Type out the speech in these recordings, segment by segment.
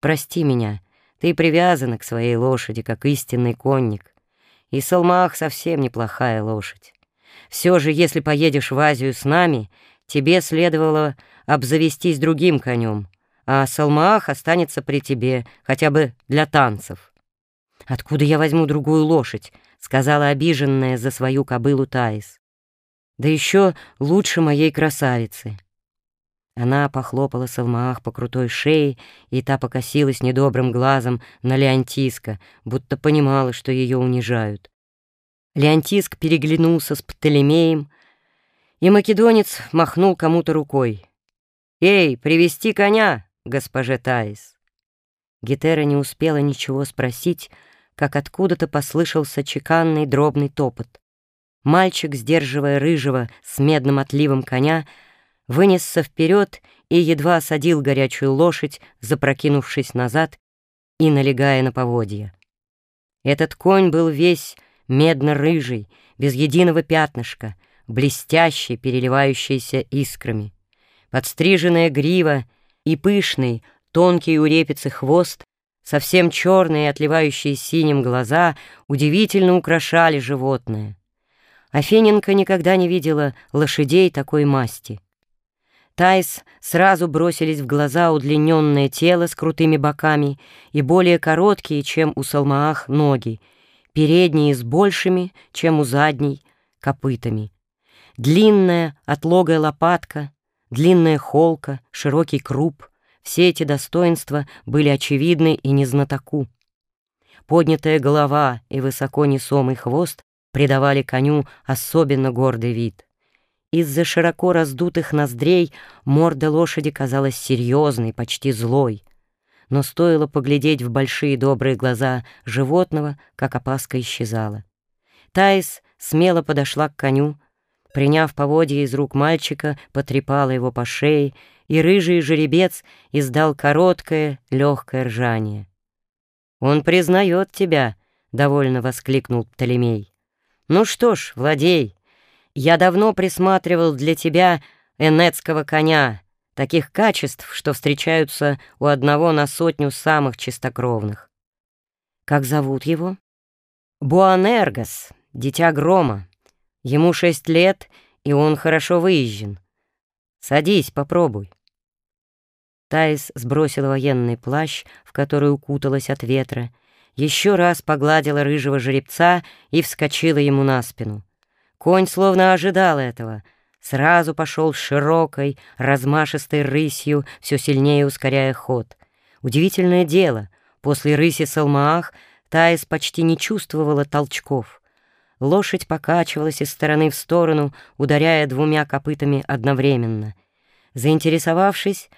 Прости меня, ты привязана к своей лошади, как истинный конник. И Салмах совсем неплохая лошадь. Все же, если поедешь в Азию с нами, тебе следовало обзавестись другим конем, а Салмах останется при тебе, хотя бы для танцев. «Откуда я возьму другую лошадь?» — сказала обиженная за свою кобылу Таис. «Да еще лучше моей красавицы». Она похлопала Салмаах по крутой шее, и та покосилась недобрым глазом на Леонтиска, будто понимала, что ее унижают. Леонтиск переглянулся с Птолемеем, и македонец махнул кому-то рукой. «Эй, привести коня, госпоже Таис!» Гетера не успела ничего спросить, как откуда-то послышался чеканный дробный топот. Мальчик, сдерживая рыжего с медным отливом коня, вынесся вперед и едва осадил горячую лошадь, запрокинувшись назад и налегая на поводья. Этот конь был весь медно-рыжий, без единого пятнышка, блестящий, переливающийся искрами. Подстриженная грива и пышный, тонкий у репицы хвост Совсем черные, отливающие синим глаза удивительно украшали животное. Афиненко никогда не видела лошадей такой масти. Тайс сразу бросились в глаза удлиненное тело с крутыми боками и более короткие, чем у Салмаах, ноги, передние с большими, чем у задней, копытами. Длинная отлогая лопатка, длинная холка, широкий круп, все эти достоинства были очевидны и незнатоку. Поднятая голова и высоко несомый хвост придавали коню особенно гордый вид. Из-за широко раздутых ноздрей морда лошади казалась серьезной, почти злой. Но стоило поглядеть в большие добрые глаза животного, как опаска исчезала. Таис смело подошла к коню, приняв поводья из рук мальчика, потрепала его по шее и рыжий жеребец издал короткое, легкое ржание. «Он признает тебя», — довольно воскликнул Птолемей. «Ну что ж, владей, я давно присматривал для тебя энетского коня, таких качеств, что встречаются у одного на сотню самых чистокровных. Как зовут его? Буанергос, дитя грома. Ему шесть лет, и он хорошо выезжен. Садись, попробуй. Таис сбросила военный плащ, в который укуталась от ветра, еще раз погладила рыжего жеребца и вскочила ему на спину. Конь словно ожидал этого, сразу пошел широкой, размашистой рысью, все сильнее ускоряя ход. Удивительное дело, после рыси Салмаах Таис почти не чувствовала толчков. Лошадь покачивалась из стороны в сторону, ударяя двумя копытами одновременно. Заинтересовавшись,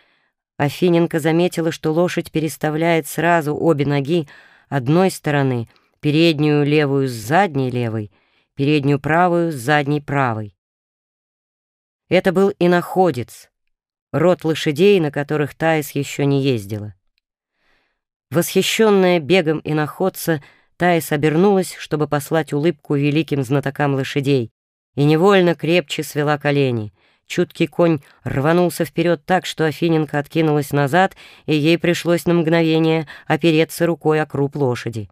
Афиненко заметила, что лошадь переставляет сразу обе ноги одной стороны, переднюю левую с задней левой, переднюю правую с задней правой. Это был иноходец, род лошадей, на которых Таис еще не ездила. Восхищенная бегом иноходца, Таис обернулась, чтобы послать улыбку великим знатокам лошадей, и невольно крепче свела колени — Чуткий конь рванулся вперед так, что Афиненко откинулась назад, и ей пришлось на мгновение опереться рукой о круп лошади.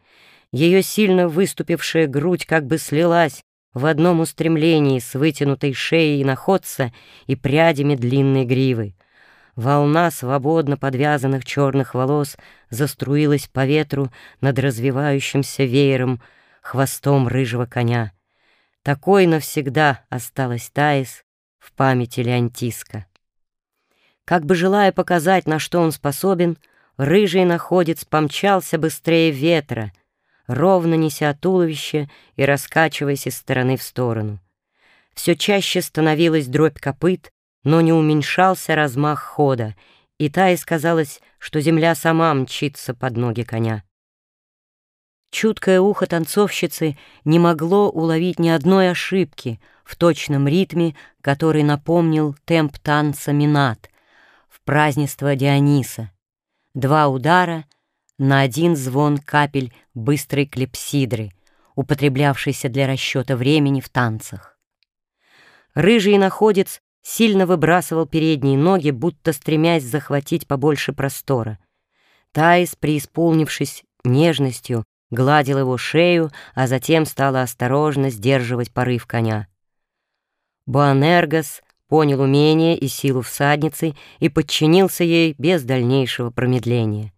Ее сильно выступившая грудь как бы слилась в одном устремлении с вытянутой шеей находца и прядями длинной гривы. Волна свободно подвязанных черных волос заструилась по ветру над развивающимся веером хвостом рыжего коня. Такой навсегда осталась Таис, в памяти Леонтиска. Как бы желая показать, на что он способен, рыжий находец помчался быстрее ветра, ровно неся туловище и раскачиваясь из стороны в сторону. Все чаще становилась дробь копыт, но не уменьшался размах хода, и та сказалось, что земля сама мчится под ноги коня. Чуткое ухо танцовщицы не могло уловить ни одной ошибки в точном ритме, который напомнил темп танца Минат в празднество Диониса. Два удара на один звон капель быстрой клепсидры, употреблявшейся для расчета времени в танцах. Рыжий находец сильно выбрасывал передние ноги, будто стремясь захватить побольше простора — Таис, преисполнившись нежностью, гладил его шею, а затем стала осторожно сдерживать порыв коня. Буанергос понял умение и силу всадницы и подчинился ей без дальнейшего промедления.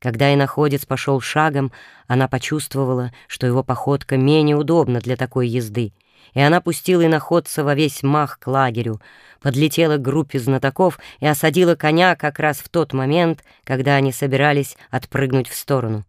Когда иноходец пошел шагом, она почувствовала, что его походка менее удобна для такой езды, и она пустила иноходца во весь мах к лагерю, подлетела к группе знатоков и осадила коня как раз в тот момент, когда они собирались отпрыгнуть в сторону.